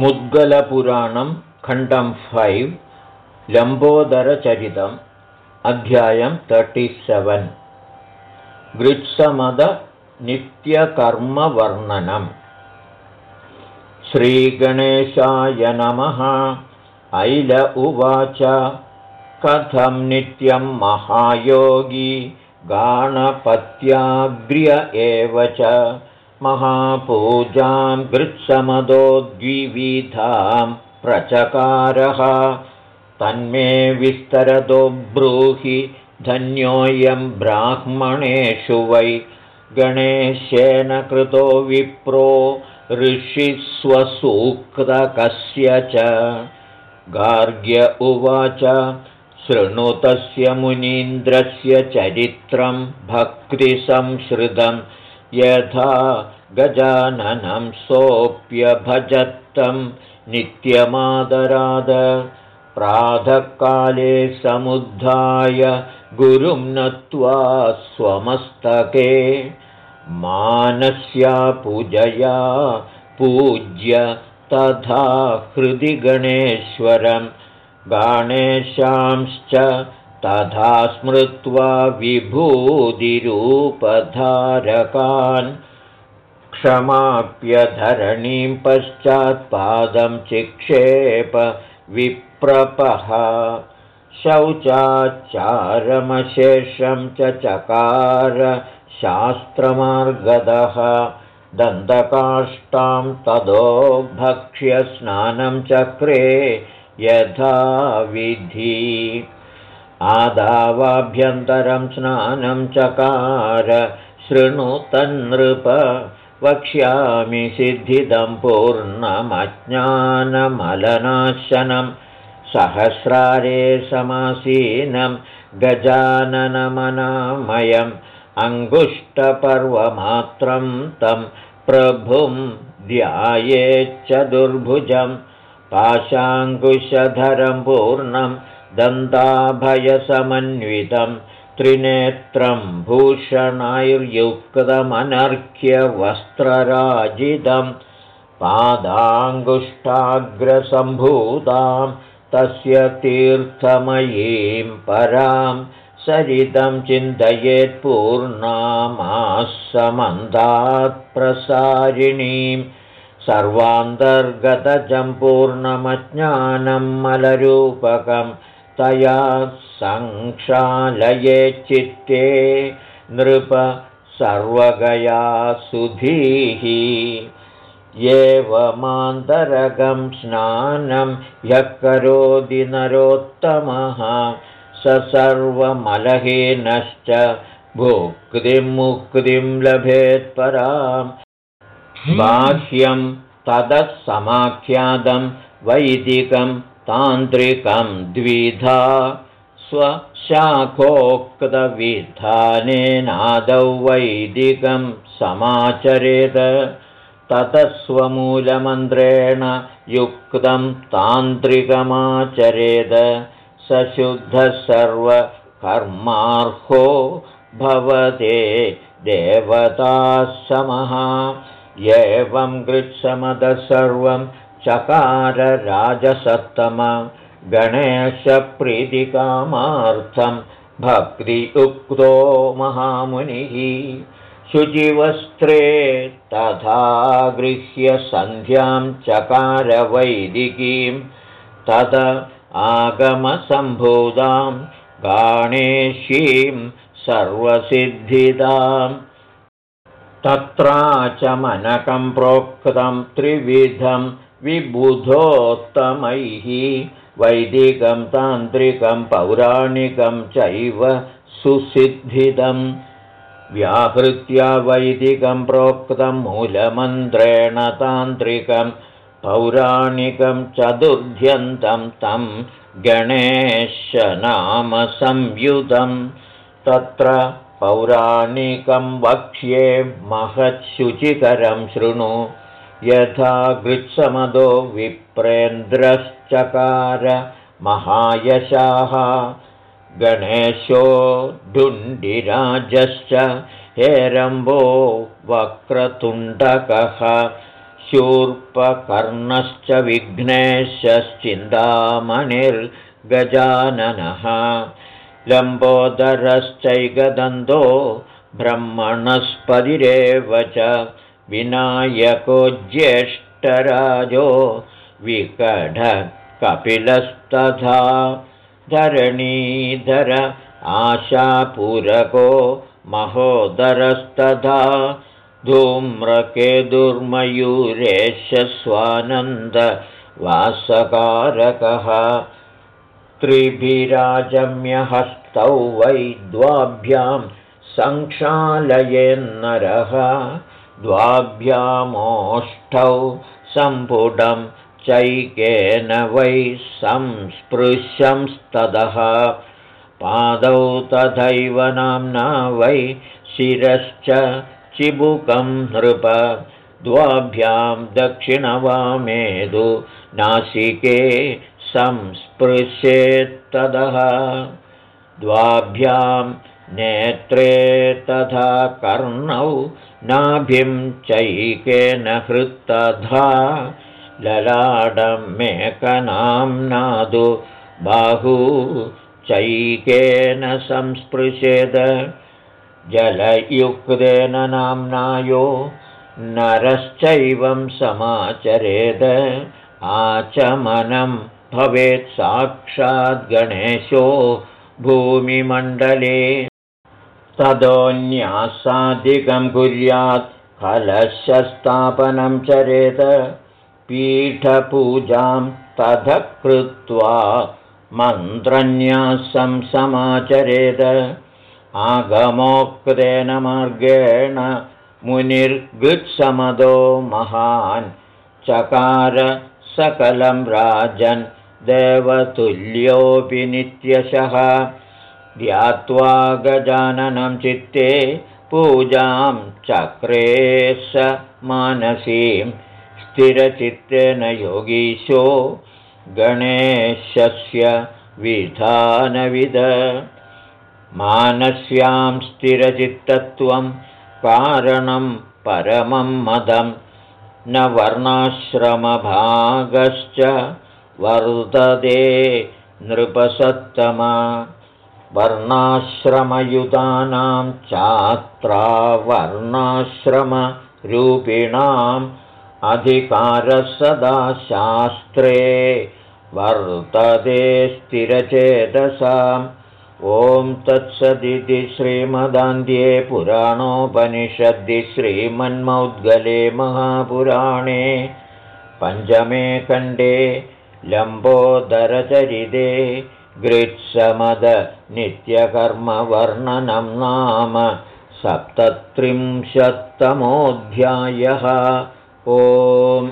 मुद्गलपुराणं खण्डं फैव् लम्बोदरचरितम् अध्यायं तर्टिसेवेन् गृत्समदनित्यकर्मवर्णनम् श्रीगणेशाय नमः। ऐल उवाच। कथं नित्यं महायोगी गाणपत्याग्र्य एव च महापूजां गृत्समदो द्विविधां प्रचकारः। तन्मे विस्तरतो ब्रूहि धन्योऽयं ब्राह्मणेषु वै। गणेशेन कृतो विप्रो ऋषिस्वसूक्तकस्य च। गार्ग्य उवाच शृणुतस्य मुनीन्द्रस्य चरित्रं भक्तिसंश्रितं यथा गजाननं सोऽप्यभजत्तं नित्यमादराद। प्रातःकाले समुद्धाय गुरुं नत्वा स्वमस्तके। मानस्या पूजया पूज्य तथा हृदि गणेश्वरं। गणेशांश्च तथा स्मृत्वा विभूतिरूपधारकान् क्षमाप्यधरणीं पश्चात्पादं चिक्षेप विप्रपः। शौचाचारमशेषं च चकार शास्त्रमार्गदः। दन्तकाष्ठां तदो भक्ष्य स्नानं चक्रे यथा विधि आदावाभ्यन्तरं स्नानं चकार शृणुतन्नृप वक्ष्यामि सिद्धिदं पूर्णमज्ञानमलनाशनं सहस्रारे समासीनं गजाननमनामयम् अङ्गुष्टपर्वमात्रं तं प्रभुं ध्यायेच्च दुर्भुजं पाशाङ्कुशधरं पूर्णं दन्ताभयसमन्वितं त्रिनेत्रं भूषणैर्युक्तमनर्घ्यवस्त्रराजितं पादाङ्गुष्ठाग्रसम्भूतां तस्य तीर्थमयीं परां सरितं चिन्तयेत्पूर्णामासमन्दात्प्रसारिणीं सर्वान्तर्गतजं पूर्णमज्ञानं मलरूपकं तया चित्ते नृप सर्वगया सुधीः। एवमान्तरगं स्नानं ह्यः करोति नरोत्तमः। स सर्वमलहीनश्च भुक्तिं मुक्तिं लभेत्परां बाह्यं ततः समाख्यातं वैदिकं तान्त्रिकं द्विधा स्वशाखोक्तविधानेनादौ वैदिकं समाचरेत ततः स्वमूलमन्त्रेण युक्तं तान्त्रिकमाचरेद स शुद्धः सर्वकर्मार्हो भवते देवताः समः। एवं गृत्समदः सर्वं चकारराजसत्तम। गणेशप्रीतिकामार्थं भक्तियुक्तो महामुनिः। शुचिवस्त्रे तथा गृह्य सन्ध्यां चकारवैदिकीं। तद आगमसम्भूतां गाणेशीं सर्वसिद्धिदाम् तत्राचमनकं प्रोक्तं त्रिविधं विबुधोत्तमैः वैदिकं तान्त्रिकं पौराणिकं चैव सुसिद्धिदम्। व्याहृत्य वैदिकं प्रोक्तं मूलमन्त्रेण तान्त्रिकं पौराणिकं चतुर्ध्यन्तं तं गणेशनामसंयुतं तत्र पौराणिकं वक्ष्ये महच्छुचिकरं शृणु यथा गृत्समदो विप्रेन्द्रश्चकार महायशाः गणेशो ढुण्डिराजश्च हेरम्बो वक्रतुण्डकः शूर्पकर्णश्च विघ्नेशश्चिन्तामणिर्गजाननः लम्बोदरश्चैकदन्तो ब्रह्मणस्पतिरेव च विनायको ज्येष्ठराजो विकढकपिलस्तथा धरणीधर आशापूरको महोदरस्तथा धूम्रकेदुर्मयूरेशस्वानन्दवासकारकः त्रिभिराजम्यहस्तौ वै द्वाभ्यां सङ्क्षालयेन्नरः द्वाभ्यामोष्ठौ सम्पुटं चैकेन वै संस्पृश्यंस्ततः पादौ तथैव नाम्ना वै शिरश्च चिबुकं नृप। द्वाभ्यां दक्षिणवामेदु नासिके संस्पृशेत्तदः द्वाभ्यां नेत्रे तथा कर्णौ नाभिं चैकेन हृत्तधा ललाडमेकनाम्नादु बाहू चैकेन संस्पृशेद जलयुक्तेन नाम्नायो नरश्चैवं समाचरेद आचमनं भवेत् साक्षाद्गणेशो भूमिमण्डले तदोन्यासाधिकं कुर्यात् कलशस्थापनं चरेत पीठपूजां तथ कृत्वा मन्त्रन्यासं समाचरेद आगमोक्तेन मार्गेण मुनिर्गृत्समदो महान् चकार सकलं राजन् देवतुल्योऽपि नित्यशः ध्यात्वा गजाननं चित्ते पूजां चक्रे स मानसीं स्थिरचित्तेन योगीशो गणेशस्य विधानविद। मानस्यां स्थिरचित्तत्वं कारणं परमं मदं न वर्णाश्रमभागश्च वर्तते नृपसत्तमा वर्णाश्रमयुतानां चात्रा वर्णाश्रमरूपिणाम् अधिकारसदा शास्त्रे वर्तते स्थिरचेतसाम्। ॐ तत्सदिति श्रीमदान्ध्ये पुराणोपनिषद्दि श्रीमन्मौद्गले महापुराणे पञ्चमे खण्डे लम्बोदरचरिते गृत्समदनित्यकर्मवर्णनं नाम सप्तत्रिंशत्तमोऽध्यायः। ओम्